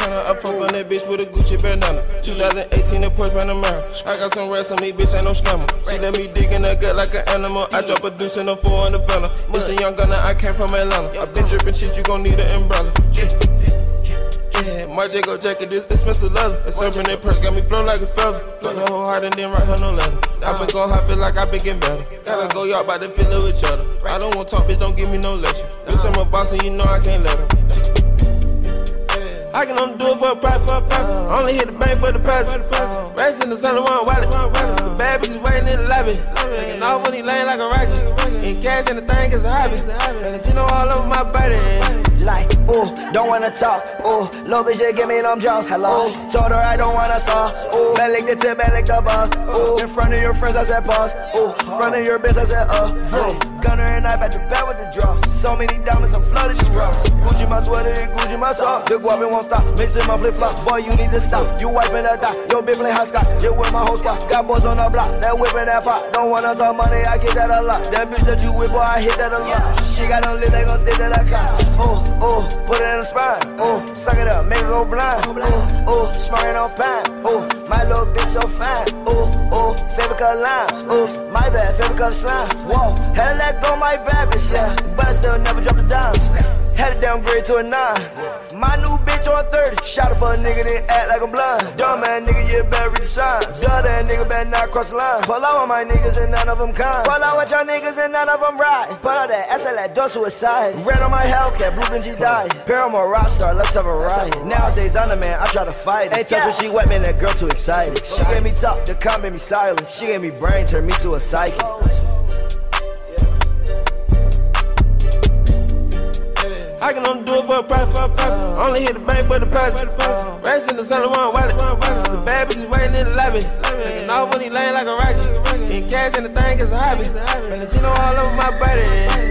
Montana. I fuck on that bitch with a Gucci bandana. 2018 in Porsche Panamera. I got some rats on me, bitch, ain't no scammer. She let me dig in her gut like an animal. I drop a deuce in a four in the fella. Mr. Young Gunna, I came from Atlanta. I been drippin' shit, you gon' need an umbrella. Yeah, my Jago jacket is expensive leather. A serpent that purse got me flow like a feather. Fuck her whole heart and then write her no letter. I been gon' hop it like I been getting better. Gotta go y'all about to feel with each other. I don't want talk, bitch, don't give me no lecture. Bitch, I'm a boss and you know I can't let her. I can only do it for a price, for a. Only hit the bank for the. Racks in the sun, one wallet. Some bad bitches waiting in the lobby. Taking off when he lane like a rocket. In cash and the thing is a hobby. Valentino all over my body. Like, ooh, don't wanna talk. Ooh, little bitch, just give me them jaws. Hello. Told her I don't wanna stop. Ooh, back lick the tip, back lick the boss. Ooh, in front of your friends, I said pause. Ooh, in front of your bitch, I said uh. Ooh, gunner and I back to back with the drops. So many diamonds, I'm flooded these rocks. Gucci my sweater and Gucci my socks. The guap won't stop. Mixing my flip flop. Boy, you need to stop. You wiping that thought. Yo, bitch play hot scotch. Just with my whole squad. Got boys on the block. That whipping that pot. Don't wanna talk money, I get that a lot. That bitch that you with, boy, I hit that a lot. She got them lit, they gon' stick to the car. Ooh, ooh, put it in the spine. Ooh, suck it up, make it go blind. Ooh, smarting on pine. Ooh, my little bitch so fine. Ooh, ooh, favorite color lines. Ooh, my bad, favorite color slimes. Whoa, to let go my bad bitch, yeah. But I still never drop the dimes. Had to downgrade to a nine. My new bitch on 30. Shot for a nigga, then act like I'm blind. Dumb ass nigga, yeah, better read the signs. Dumb ass nigga, better not cross the line. Pull out with my niggas and none of them kind. Pull out with y'all niggas and none of them ride. Pull out that ass like door suicide. Ran on my Hellcat, blue Benji died. Paramore rock star, let's have a ride. Nowadays, I'm the man, I try to fight it. Ain't touch when she wet, man, that girl too excited. She gave me talk, the calm made me silent. She gave me brain, turned me to a psychic. I can only do it for a price, for a price. Only hit the bank for the price. Racks in the sun, one wallet. Some bad bitches waiting in the lobby. Taking off when he lane like a rocket. In cash and the thing is a hobby. Valentino all over my body.